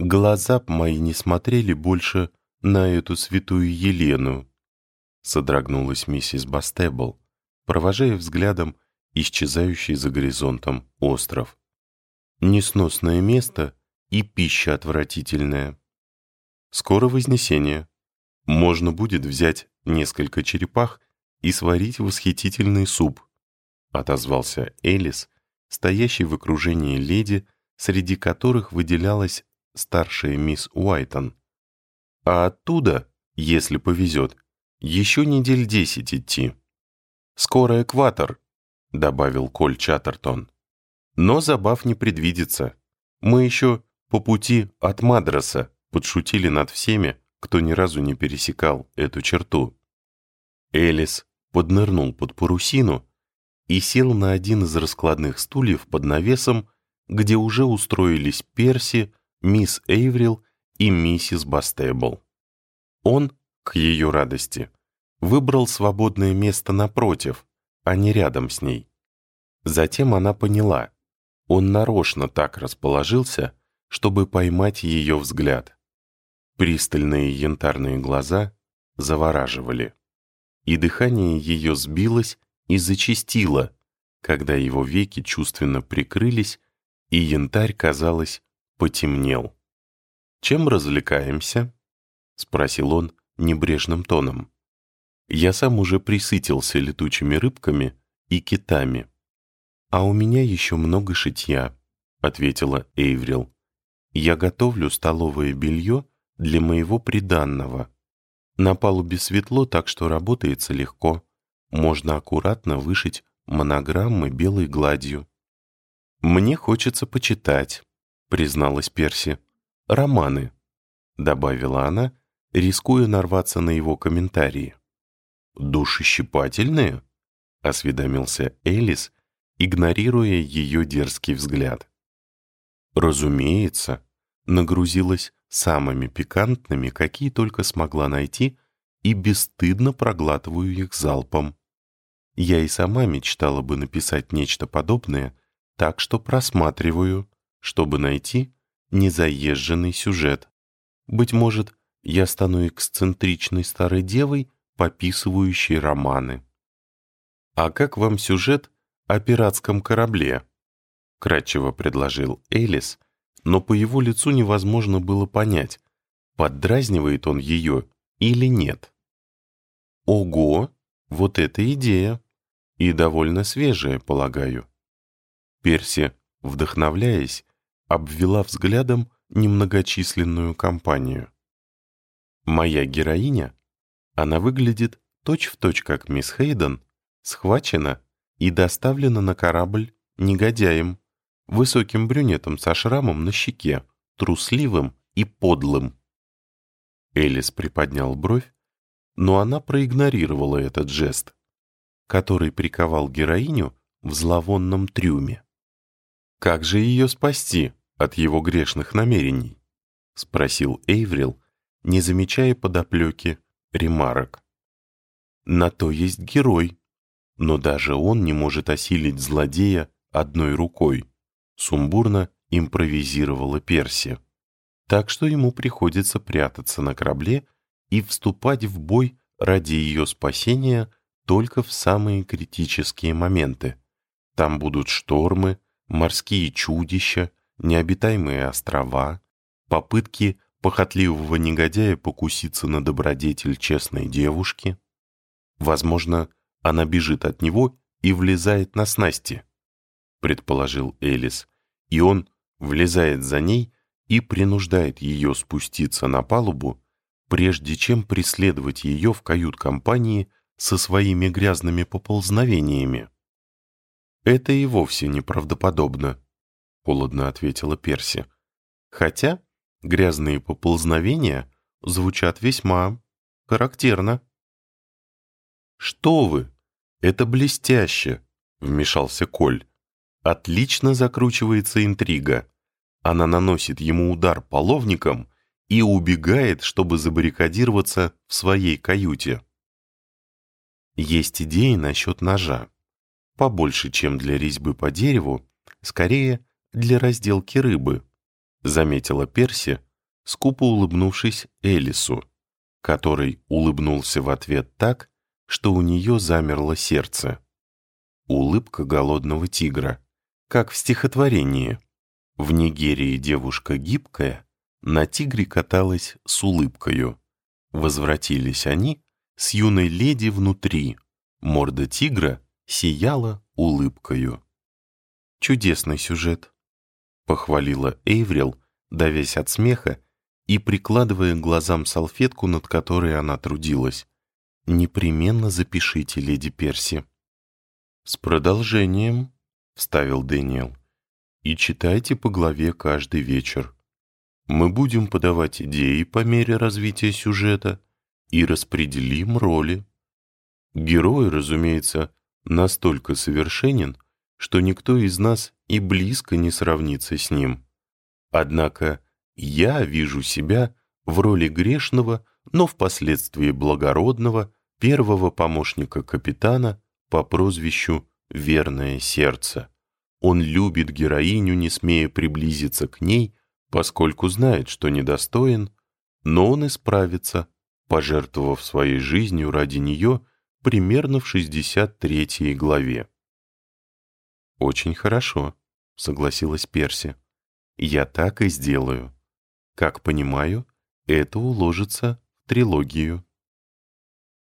глаза б мои не смотрели больше на эту святую Елену, содрогнулась миссис Бастебл, провожая взглядом исчезающий за горизонтом остров. Несносное место и пища отвратительная. Скоро Вознесение. Можно будет взять несколько черепах и сварить восхитительный суп, отозвался Элис, стоящий в окружении леди, среди которых выделялась старшая мисс Уайтон. А оттуда, если повезет, еще недель десять идти. «Скоро экватор», — добавил Коль Чаттертон. «Но забав не предвидится. Мы еще по пути от Мадраса подшутили над всеми, кто ни разу не пересекал эту черту». Элис поднырнул под парусину и сел на один из раскладных стульев под навесом, где уже устроились Перси, мисс Эйврил и миссис Бастебл. Он, к ее радости, выбрал свободное место напротив, а не рядом с ней. Затем она поняла, он нарочно так расположился, чтобы поймать ее взгляд. Пристальные янтарные глаза завораживали, и дыхание ее сбилось и зачастило, когда его веки чувственно прикрылись, и янтарь, казалось, потемнел. «Чем развлекаемся?» — спросил он небрежным тоном. «Я сам уже присытился летучими рыбками и китами». «А у меня еще много шитья», — ответила Эйврил. «Я готовлю столовое белье для моего приданного. На палубе светло, так что работается легко. Можно аккуратно вышить монограммы белой гладью». «Мне хочется почитать», призналась Перси. «Романы», — добавила она, рискуя нарваться на его комментарии. «Душещипательные?» — осведомился Элис, игнорируя ее дерзкий взгляд. «Разумеется», нагрузилась самыми пикантными, какие только смогла найти, и бесстыдно проглатываю их залпом. Я и сама мечтала бы написать нечто подобное, так что просматриваю чтобы найти незаезженный сюжет. Быть может, я стану эксцентричной старой девой, пописывающей романы. «А как вам сюжет о пиратском корабле?» — кратчево предложил Элис, но по его лицу невозможно было понять, поддразнивает он ее или нет. «Ого! Вот эта идея! И довольно свежая, полагаю». Перси, вдохновляясь, обвела взглядом немногочисленную компанию. Моя героиня, она выглядит точь-в-точь точь как мисс Хейден, схвачена и доставлена на корабль негодяем, высоким брюнетом со шрамом на щеке, трусливым и подлым. Элис приподнял бровь, но она проигнорировала этот жест, который приковал героиню в зловонном трюме. Как же ее спасти? От его грешных намерений?» — спросил Эйврил, не замечая подоплеки ремарок. «На то есть герой, но даже он не может осилить злодея одной рукой», — сумбурно импровизировала Перси. «Так что ему приходится прятаться на корабле и вступать в бой ради ее спасения только в самые критические моменты. Там будут штормы, морские чудища, необитаемые острова, попытки похотливого негодяя покуситься на добродетель честной девушки. Возможно, она бежит от него и влезает на снасти, предположил Элис, и он влезает за ней и принуждает ее спуститься на палубу, прежде чем преследовать ее в кают-компании со своими грязными поползновениями. Это и вовсе неправдоподобно. — холодно ответила Перси. «Хотя грязные поползновения звучат весьма характерно». «Что вы? Это блестяще!» — вмешался Коль. «Отлично закручивается интрига. Она наносит ему удар половником и убегает, чтобы забаррикадироваться в своей каюте». Есть идеи насчет ножа. Побольше, чем для резьбы по дереву, скорее для разделки рыбы», — заметила Перси, скупо улыбнувшись Элису, который улыбнулся в ответ так, что у нее замерло сердце. Улыбка голодного тигра, как в стихотворении. В Нигерии девушка гибкая, на тигре каталась с улыбкою. Возвратились они с юной леди внутри. Морда тигра сияла улыбкою. Чудесный сюжет, похвалила Эйврил, давясь от смеха и прикладывая к глазам салфетку, над которой она трудилась. «Непременно запишите, леди Перси». «С продолжением», — вставил Дэниел, «и читайте по главе каждый вечер. Мы будем подавать идеи по мере развития сюжета и распределим роли. Герой, разумеется, настолько совершенен, что никто из нас и близко не сравнится с ним. Однако я вижу себя в роли грешного, но впоследствии благородного первого помощника капитана по прозвищу «Верное сердце». Он любит героиню, не смея приблизиться к ней, поскольку знает, что недостоин, но он исправится, пожертвовав своей жизнью ради нее примерно в 63 главе. «Очень хорошо», — согласилась Перси. «Я так и сделаю. Как понимаю, это уложится в трилогию».